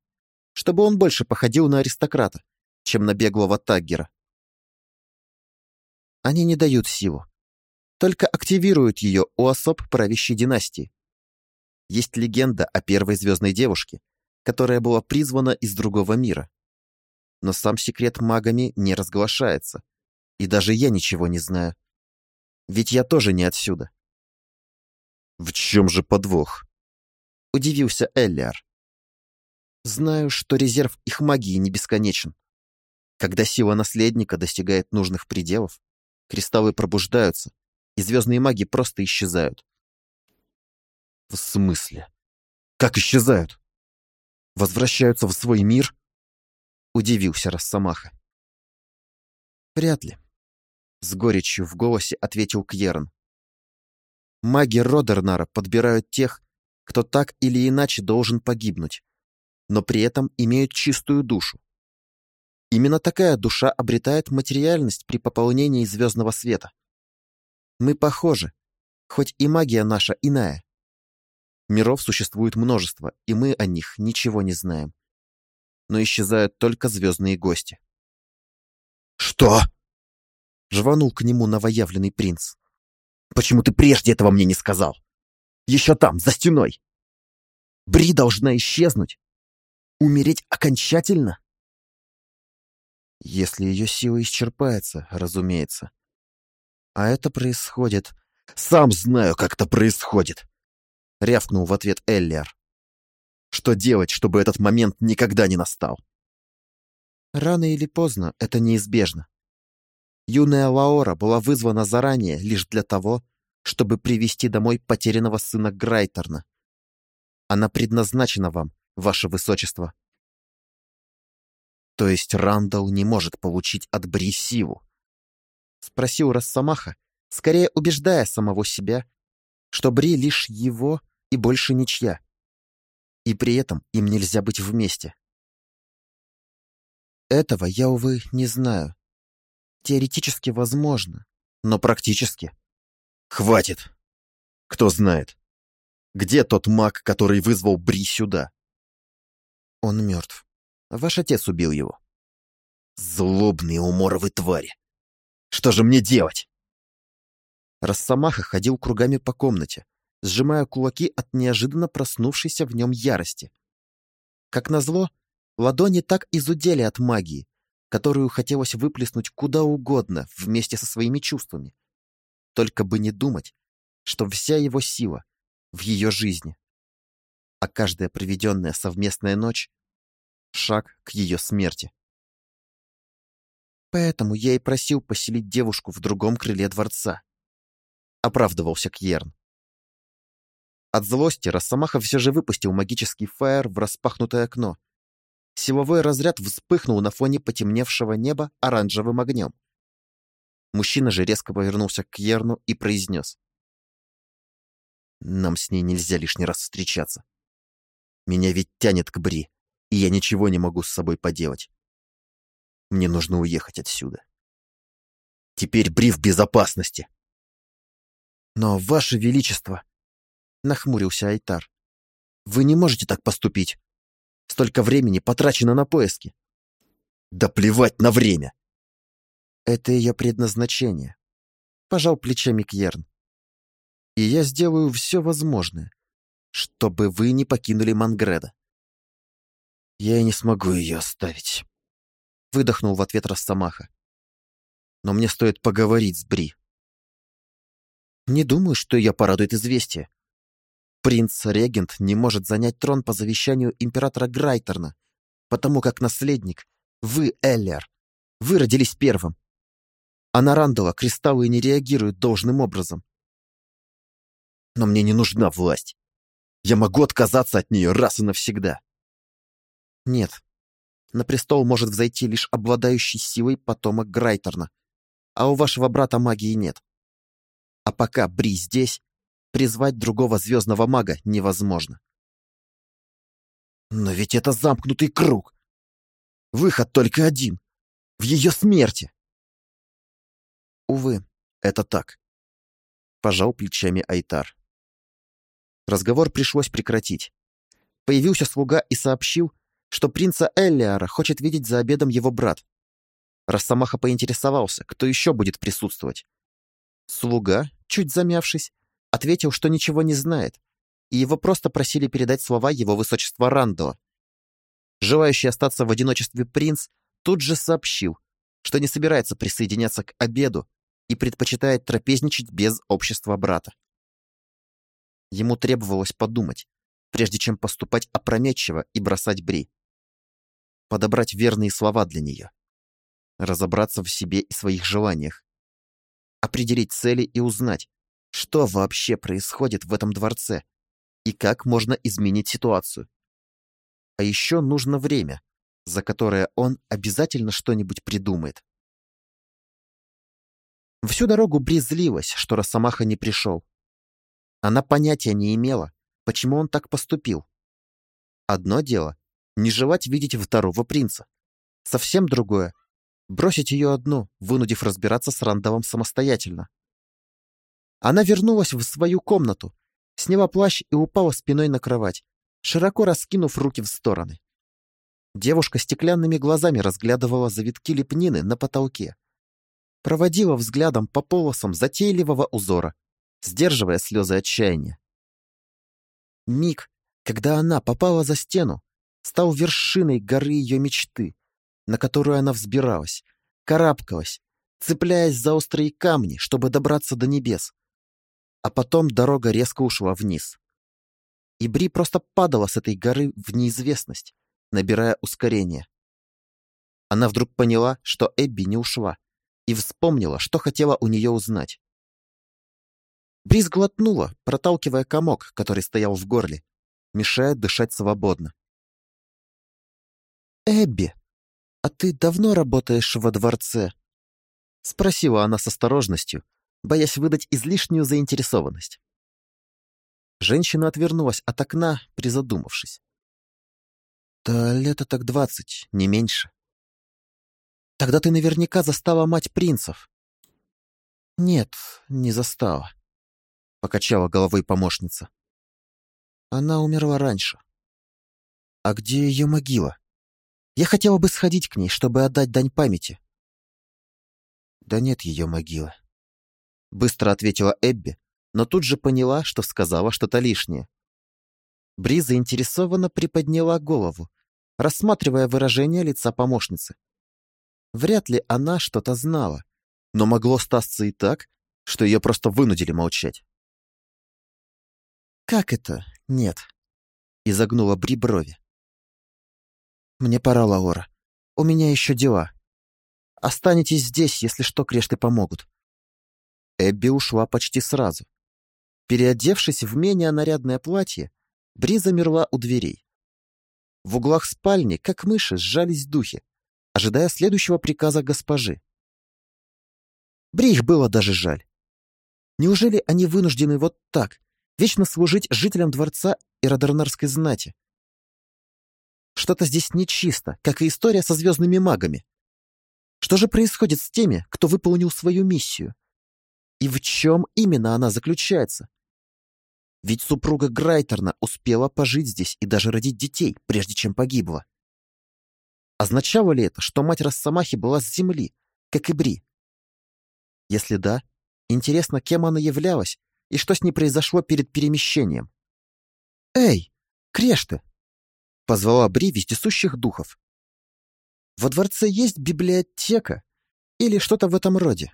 чтобы он больше походил на аристократа, чем на беглого таггера. Они не дают силу, только активируют ее у особ правящей династии. Есть легенда о первой звездной девушке, которая была призвана из другого мира. Но сам секрет магами не разглашается, и даже я ничего не знаю. Ведь я тоже не отсюда. «В чем же подвох?» — удивился Эллиар. «Знаю, что резерв их магии не бесконечен. Когда сила наследника достигает нужных пределов, кристаллы пробуждаются, и звездные маги просто исчезают». «В смысле? Как исчезают? Возвращаются в свой мир?» — удивился Росомаха. «Вряд ли», — с горечью в голосе ответил Кьерн. Маги Родернара подбирают тех, кто так или иначе должен погибнуть, но при этом имеют чистую душу. Именно такая душа обретает материальность при пополнении звездного света. Мы похожи, хоть и магия наша иная. Миров существует множество, и мы о них ничего не знаем. Но исчезают только звездные гости. «Что?» — жванул к нему новоявленный принц. Почему ты прежде этого мне не сказал? Еще там, за стеной. Бри должна исчезнуть. Умереть окончательно? Если ее сила исчерпается, разумеется. А это происходит... Сам знаю, как это происходит. Рявкнул в ответ Эллиар. Что делать, чтобы этот момент никогда не настал? Рано или поздно это неизбежно. Юная Лаора была вызвана заранее лишь для того, чтобы привести домой потерянного сына Грайтерна. Она предназначена вам, ваше высочество. То есть Рандall не может получить от Бри силу? Спросил Росомаха, скорее убеждая самого себя, что Бри лишь его и больше ничья. И при этом им нельзя быть вместе. Этого я, увы, не знаю. Теоретически возможно, но практически. Хватит. Кто знает. Где тот маг, который вызвал Бри сюда? Он мертв. Ваш отец убил его. Злобные уморовы твари. Что же мне делать? Росомаха ходил кругами по комнате, сжимая кулаки от неожиданно проснувшейся в нем ярости. Как назло, ладони так изудели от магии, которую хотелось выплеснуть куда угодно вместе со своими чувствами. Только бы не думать, что вся его сила в ее жизни, а каждая проведенная совместная ночь — шаг к ее смерти. Поэтому я и просил поселить девушку в другом крыле дворца. Оправдывался Кьерн. От злости Росомаха все же выпустил магический фаер в распахнутое окно, Силовой разряд вспыхнул на фоне потемневшего неба оранжевым огнем. Мужчина же резко повернулся к Ерну и произнес. «Нам с ней нельзя лишний раз встречаться. Меня ведь тянет к Бри, и я ничего не могу с собой поделать. Мне нужно уехать отсюда. Теперь Бри в безопасности!» «Но, Ваше Величество!» — нахмурился Айтар. «Вы не можете так поступить. Столько времени потрачено на поиски». «Да плевать на время!» Это ее предназначение. Пожал плечами Кьерн. И я сделаю все возможное, чтобы вы не покинули Мангреда. Я не смогу ее оставить. Выдохнул в ответ Росомаха. Но мне стоит поговорить с Бри. Не думаю, что ее порадует известие. Принц-регент не может занять трон по завещанию императора Грайтерна, потому как наследник, вы, Эллер, вы родились первым. А на Рандала кристаллы не реагируют должным образом. Но мне не нужна власть. Я могу отказаться от нее раз и навсегда. Нет. На престол может взойти лишь обладающий силой потомок Грайтерна, а у вашего брата магии нет. А пока Бри здесь, призвать другого звездного мага невозможно. Но ведь это замкнутый круг. Выход только один. В ее смерти. Увы, это так. Пожал плечами Айтар. Разговор пришлось прекратить. Появился слуга и сообщил, что принца Эллиара хочет видеть за обедом его брат. Росомаха поинтересовался, кто еще будет присутствовать. Слуга, чуть замявшись, ответил, что ничего не знает, и его просто просили передать слова его высочества Рандала. Желающий остаться в одиночестве принц тут же сообщил, что не собирается присоединяться к обеду и предпочитает трапезничать без общества брата. Ему требовалось подумать, прежде чем поступать опрометчиво и бросать Бри. Подобрать верные слова для нее. Разобраться в себе и своих желаниях. Определить цели и узнать, что вообще происходит в этом дворце и как можно изменить ситуацию. А еще нужно время, за которое он обязательно что-нибудь придумает. Всю дорогу Бри злилась, что Росомаха не пришел. Она понятия не имела, почему он так поступил. Одно дело — не желать видеть второго принца. Совсем другое — бросить ее одну, вынудив разбираться с Рандовым самостоятельно. Она вернулась в свою комнату, сняла плащ и упала спиной на кровать, широко раскинув руки в стороны. Девушка стеклянными глазами разглядывала завитки лепнины на потолке. Проводила взглядом по полосам затейливого узора, сдерживая слезы отчаяния. Миг, когда она попала за стену, стал вершиной горы ее мечты, на которую она взбиралась, карабкалась, цепляясь за острые камни, чтобы добраться до небес. А потом дорога резко ушла вниз. И Бри просто падала с этой горы в неизвестность, набирая ускорение. Она вдруг поняла, что Эбби не ушла, и вспомнила, что хотела у нее узнать. Бриз глотнула, проталкивая комок, который стоял в горле, мешая дышать свободно. «Эбби, а ты давно работаешь во дворце?» — спросила она с осторожностью, боясь выдать излишнюю заинтересованность. Женщина отвернулась от окна, призадумавшись. Да лето так двадцать, не меньше. Тогда ты наверняка застала мать принцев. Нет, не застала, покачала головой помощница. Она умерла раньше. А где ее могила? Я хотела бы сходить к ней, чтобы отдать дань памяти. Да нет ее могилы. Быстро ответила Эбби, но тут же поняла, что сказала что-то лишнее. Бри заинтересованно приподняла голову, рассматривая выражение лица помощницы. Вряд ли она что-то знала, но могло статься и так, что ее просто вынудили молчать. «Как это? Нет?» — изогнула Бри брови. «Мне пора, Лаора. У меня еще дела. Останетесь здесь, если что, крешты помогут». Эбби ушла почти сразу. Переодевшись в менее нарядное платье, Бри замерла у дверей. В углах спальни, как мыши, сжались духи, ожидая следующего приказа госпожи. Бри их было даже жаль. Неужели они вынуждены вот так, вечно служить жителям дворца и Радернарской знати? Что-то здесь нечисто, как и история со звездными магами. Что же происходит с теми, кто выполнил свою миссию? И в чем именно она заключается? Ведь супруга Грайтерна успела пожить здесь и даже родить детей, прежде чем погибла. Означало ли это, что мать Росомахи была с земли, как и Бри? Если да, интересно, кем она являлась и что с ней произошло перед перемещением. «Эй, Крешты!» — позвала Бри вездесущих духов. «Во дворце есть библиотека или что-то в этом роде?»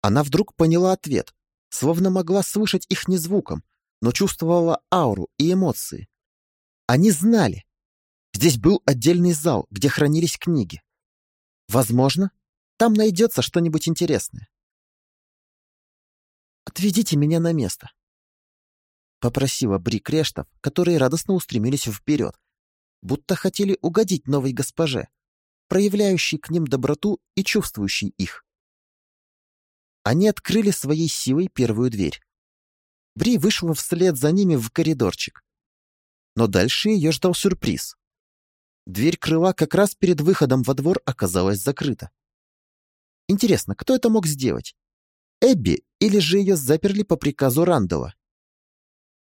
Она вдруг поняла ответ, словно могла слышать их не звуком, но чувствовала ауру и эмоции. Они знали. Здесь был отдельный зал, где хранились книги. Возможно, там найдется что-нибудь интересное. «Отведите меня на место», — попросила Бри Крештов, которые радостно устремились вперед, будто хотели угодить новой госпоже, проявляющей к ним доброту и чувствующей их. Они открыли своей силой первую дверь. Бри вышла вслед за ними в коридорчик. Но дальше ее ждал сюрприз. Дверь крыла как раз перед выходом во двор оказалась закрыта. Интересно, кто это мог сделать? Эбби или же ее заперли по приказу Рандала?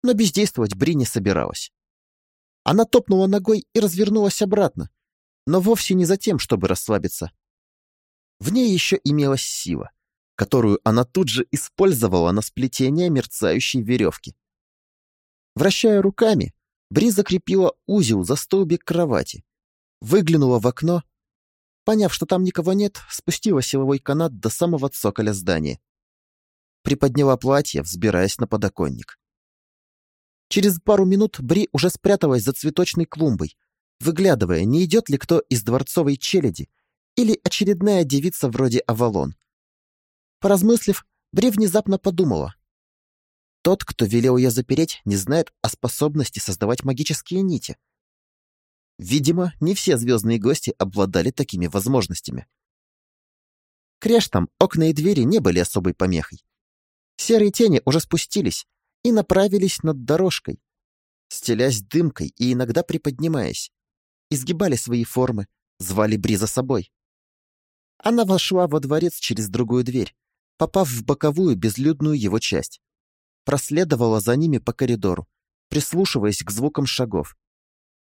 Но бездействовать Бри не собиралась. Она топнула ногой и развернулась обратно, но вовсе не за тем, чтобы расслабиться. В ней еще имелась сила, которую она тут же использовала на сплетение мерцающей веревки. Вращая руками, Бри закрепила узел за столбик кровати, выглянула в окно Поняв, что там никого нет, спустила силовой канат до самого цоколя здания. Приподняла платье, взбираясь на подоконник. Через пару минут Бри уже спряталась за цветочной клумбой, выглядывая, не идет ли кто из дворцовой челяди или очередная девица вроде Авалон. Поразмыслив, Бри внезапно подумала. Тот, кто велел ее запереть, не знает о способности создавать магические нити, Видимо, не все звездные гости обладали такими возможностями. Крештам окна и двери не были особой помехой. Серые тени уже спустились и направились над дорожкой, стелясь дымкой и иногда приподнимаясь, изгибали свои формы, звали Бри за собой. Она вошла во дворец через другую дверь, попав в боковую безлюдную его часть. Проследовала за ними по коридору, прислушиваясь к звукам шагов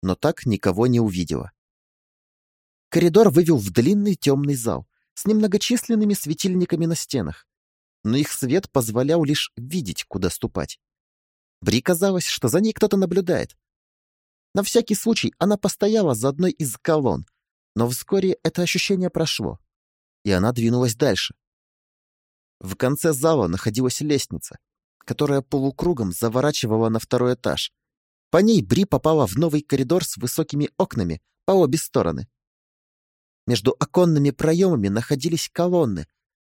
но так никого не увидела. Коридор вывел в длинный темный зал с немногочисленными светильниками на стенах, но их свет позволял лишь видеть, куда ступать. Бри казалось, что за ней кто-то наблюдает. На всякий случай она постояла за одной из колонн, но вскоре это ощущение прошло, и она двинулась дальше. В конце зала находилась лестница, которая полукругом заворачивала на второй этаж, по ней Бри попала в новый коридор с высокими окнами по обе стороны. Между оконными проемами находились колонны,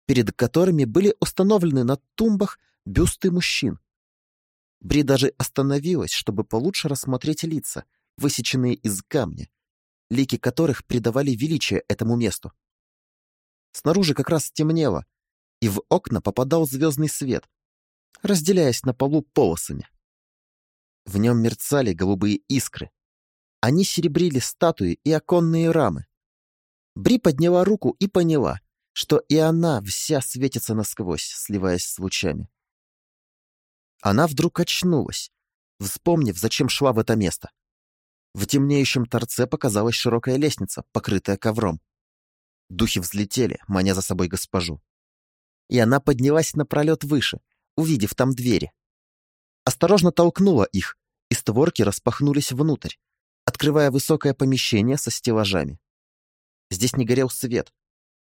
перед которыми были установлены на тумбах бюсты мужчин. Бри даже остановилась, чтобы получше рассмотреть лица, высеченные из камня, лики которых придавали величие этому месту. Снаружи как раз темнело, и в окна попадал звездный свет, разделяясь на полу полосами. В нем мерцали голубые искры. Они серебрили статуи и оконные рамы. Бри подняла руку и поняла, что и она вся светится насквозь, сливаясь с лучами. Она вдруг очнулась, вспомнив, зачем шла в это место. В темнеющем торце показалась широкая лестница, покрытая ковром. Духи взлетели, маня за собой госпожу. И она поднялась напролет выше, увидев там двери осторожно толкнула их, и створки распахнулись внутрь, открывая высокое помещение со стеллажами. Здесь не горел свет,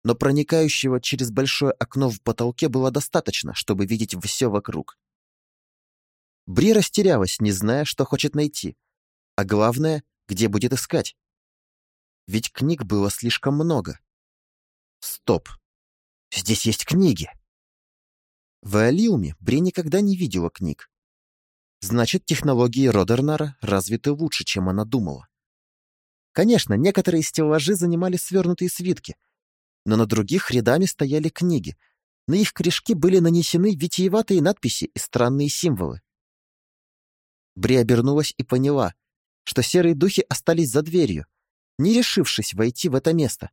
но проникающего через большое окно в потолке было достаточно, чтобы видеть все вокруг. Бри растерялась, не зная, что хочет найти, а главное, где будет искать. Ведь книг было слишком много. Стоп. Здесь есть книги. В Алиуме Бри никогда не видела книг. Значит, технологии Родернара развиты лучше, чем она думала. Конечно, некоторые стеллажи занимали свернутые свитки, но на других рядами стояли книги. На их корешки были нанесены витиеватые надписи и странные символы. Бри обернулась и поняла, что серые духи остались за дверью, не решившись войти в это место.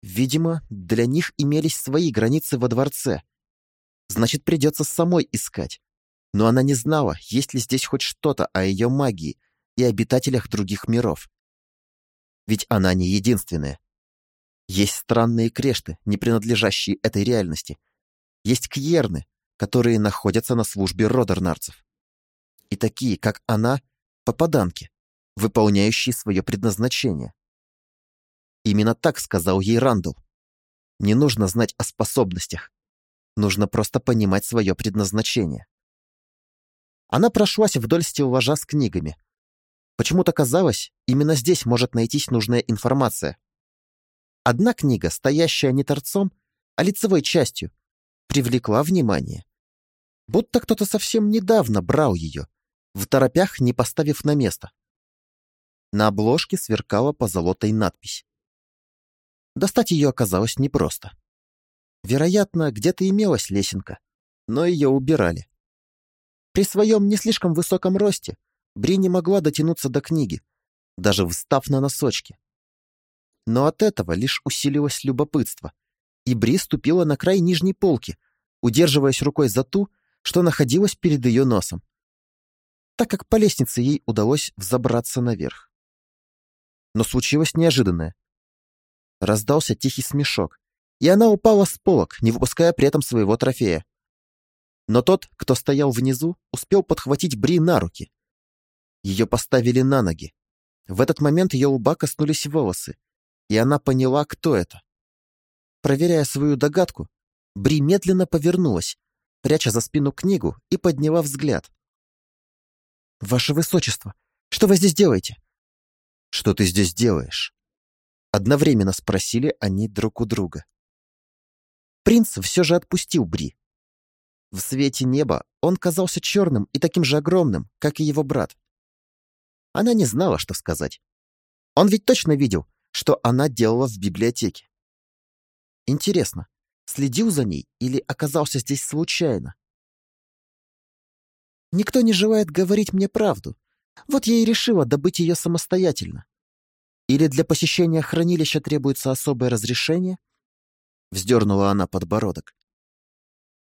Видимо, для них имелись свои границы во дворце. Значит, придется самой искать. Но она не знала, есть ли здесь хоть что-то о ее магии и обитателях других миров. Ведь она не единственная. Есть странные крешты, не принадлежащие этой реальности. Есть кьерны, которые находятся на службе родернарцев. И такие, как она, попаданки, выполняющие свое предназначение. Именно так сказал ей Рандall. Не нужно знать о способностях. Нужно просто понимать свое предназначение. Она прошлась вдоль стеллажа с книгами. Почему-то казалось, именно здесь может найтись нужная информация. Одна книга, стоящая не торцом, а лицевой частью, привлекла внимание. Будто кто-то совсем недавно брал ее, в торопях не поставив на место. На обложке сверкала позолотой надпись. Достать ее оказалось непросто. Вероятно, где-то имелась лесенка, но ее убирали. При своем не слишком высоком росте Бри не могла дотянуться до книги, даже встав на носочки. Но от этого лишь усилилось любопытство, и Бри ступила на край нижней полки, удерживаясь рукой за ту, что находилась перед ее носом, так как по лестнице ей удалось взобраться наверх. Но случилось неожиданное. Раздался тихий смешок, и она упала с полок, не выпуская при этом своего трофея. Но тот, кто стоял внизу, успел подхватить Бри на руки. Ее поставили на ноги. В этот момент ее лба коснулись волосы, и она поняла, кто это. Проверяя свою догадку, Бри медленно повернулась, пряча за спину книгу, и подняла взгляд. «Ваше Высочество, что вы здесь делаете?» «Что ты здесь делаешь?» Одновременно спросили они друг у друга. Принц все же отпустил Бри. В свете неба он казался черным и таким же огромным, как и его брат. Она не знала, что сказать. Он ведь точно видел, что она делала в библиотеке. Интересно, следил за ней или оказался здесь случайно? Никто не желает говорить мне правду. Вот я и решила добыть ее самостоятельно. Или для посещения хранилища требуется особое разрешение? Вздернула она подбородок.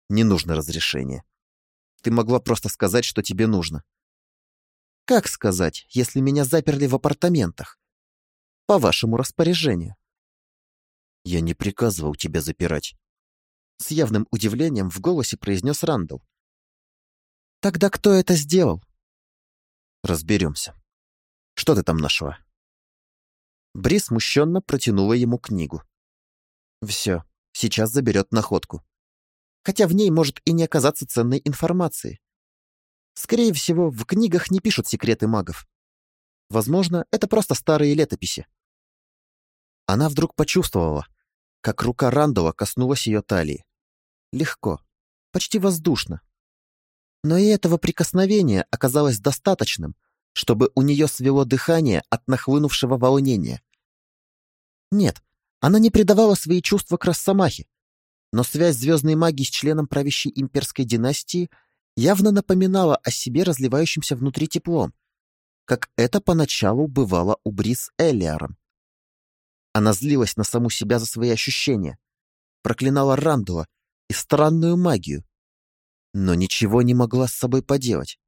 Не нужно разрешения. Ты могла просто сказать, что тебе нужно. Как сказать, если меня заперли в апартаментах? По вашему распоряжению. Я не приказывал тебя запирать. С явным удивлением в голосе произнес Рандall. Тогда кто это сделал? Разберемся. Что ты там нашла? Бри смущенно протянула ему книгу. Все, сейчас заберет находку. Хотя в ней может и не оказаться ценной информации. Скорее всего, в книгах не пишут секреты магов. Возможно, это просто старые летописи. Она вдруг почувствовала, как рука Рандова коснулась ее талии. Легко, почти воздушно. Но и этого прикосновения оказалось достаточным, чтобы у нее свело дыхание от нахлынувшего волнения. Нет, она не предавала свои чувства к Росомахе, но связь звездной магии с членом правящей имперской династии явно напоминала о себе разливающимся внутри теплом, как это поначалу бывало у Брис Эллиаром. Она злилась на саму себя за свои ощущения, проклинала Рандула и странную магию, но ничего не могла с собой поделать.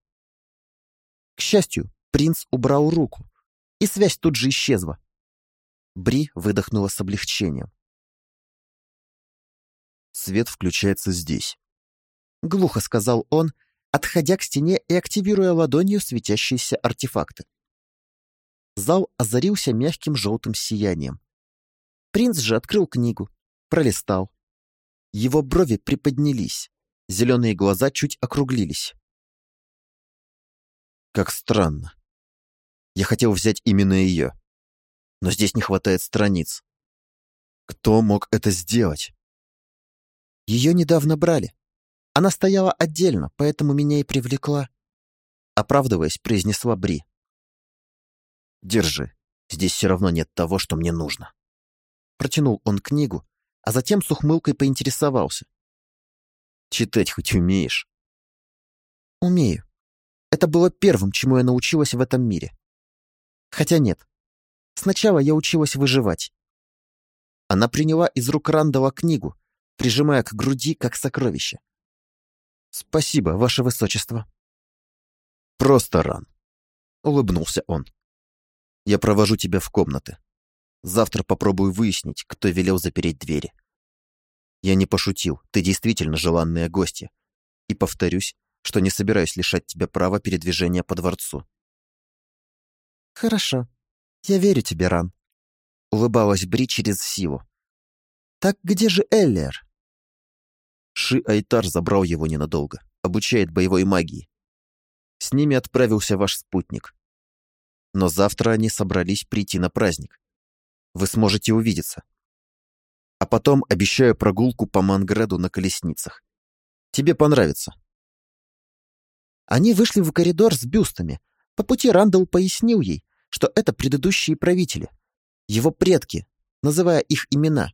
К счастью, принц убрал руку, и связь тут же исчезла. Бри выдохнула с облегчением. «Свет включается здесь», — глухо сказал он, отходя к стене и активируя ладонью светящиеся артефакты. Зал озарился мягким желтым сиянием. Принц же открыл книгу, пролистал. Его брови приподнялись, зеленые глаза чуть округлились. Как странно. Я хотел взять именно ее но здесь не хватает страниц. Кто мог это сделать? Ее недавно брали. Она стояла отдельно, поэтому меня и привлекла. Оправдываясь, произнесла Бри. Держи. Здесь все равно нет того, что мне нужно. Протянул он книгу, а затем с ухмылкой поинтересовался. «Читать хоть умеешь?» «Умею. Это было первым, чему я научилась в этом мире. Хотя нет. Сначала я училась выживать. Она приняла из рук Рандала книгу, прижимая к груди как сокровище. «Спасибо, ваше высочество». «Просто ран», — улыбнулся он. «Я провожу тебя в комнаты. Завтра попробую выяснить, кто велел запереть двери. Я не пошутил, ты действительно желанная гостья. И повторюсь, что не собираюсь лишать тебя права передвижения по дворцу. Хорошо. Я верю тебе, Ран. Улыбалась Бри через силу. Так где же Эллер? Ши Айтар забрал его ненадолго. Обучает боевой магии. С ними отправился ваш спутник. Но завтра они собрались прийти на праздник. Вы сможете увидеться. А потом обещаю прогулку по Мангреду на колесницах. Тебе понравится. Они вышли в коридор с бюстами. По пути Рандall пояснил ей, что это предыдущие правители, его предки, называя их имена.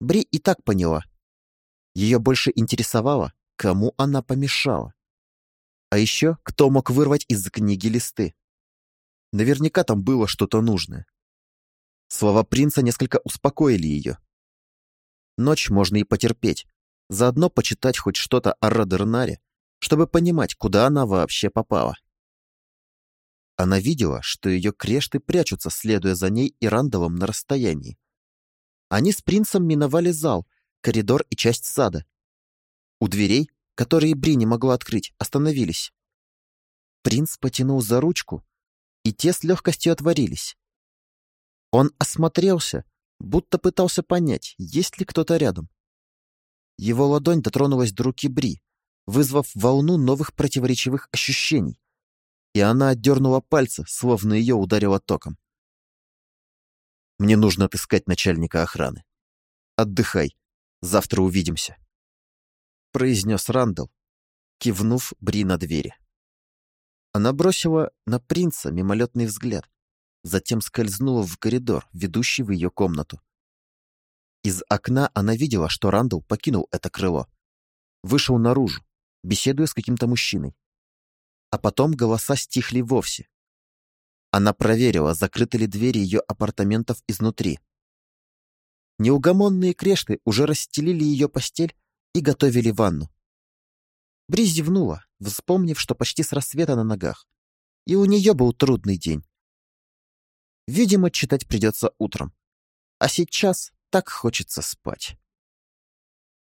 Бри и так поняла. Ее больше интересовало, кому она помешала. А еще, кто мог вырвать из книги листы. Наверняка там было что-то нужное. Слова принца несколько успокоили ее. Ночь можно и потерпеть, заодно почитать хоть что-то о Радернаре чтобы понимать, куда она вообще попала. Она видела, что ее крешты прячутся, следуя за ней и Рандалом на расстоянии. Они с принцем миновали зал, коридор и часть сада. У дверей, которые Бри не могла открыть, остановились. Принц потянул за ручку, и те с легкостью отворились. Он осмотрелся, будто пытался понять, есть ли кто-то рядом. Его ладонь дотронулась до руки Бри, вызвав волну новых противоречивых ощущений, и она отдернула пальцы, словно ее ударило током. «Мне нужно отыскать начальника охраны. Отдыхай, завтра увидимся», — произнес Рандall, кивнув Бри на двери. Она бросила на принца мимолетный взгляд, затем скользнула в коридор, ведущий в ее комнату. Из окна она видела, что Рандall покинул это крыло. Вышел наружу, беседуя с каким-то мужчиной. А потом голоса стихли вовсе. Она проверила, закрыты ли двери ее апартаментов изнутри. Неугомонные крешты уже расстелили ее постель и готовили ванну. Бри зевнула, вспомнив, что почти с рассвета на ногах. И у нее был трудный день. Видимо, читать придется утром. А сейчас так хочется спать.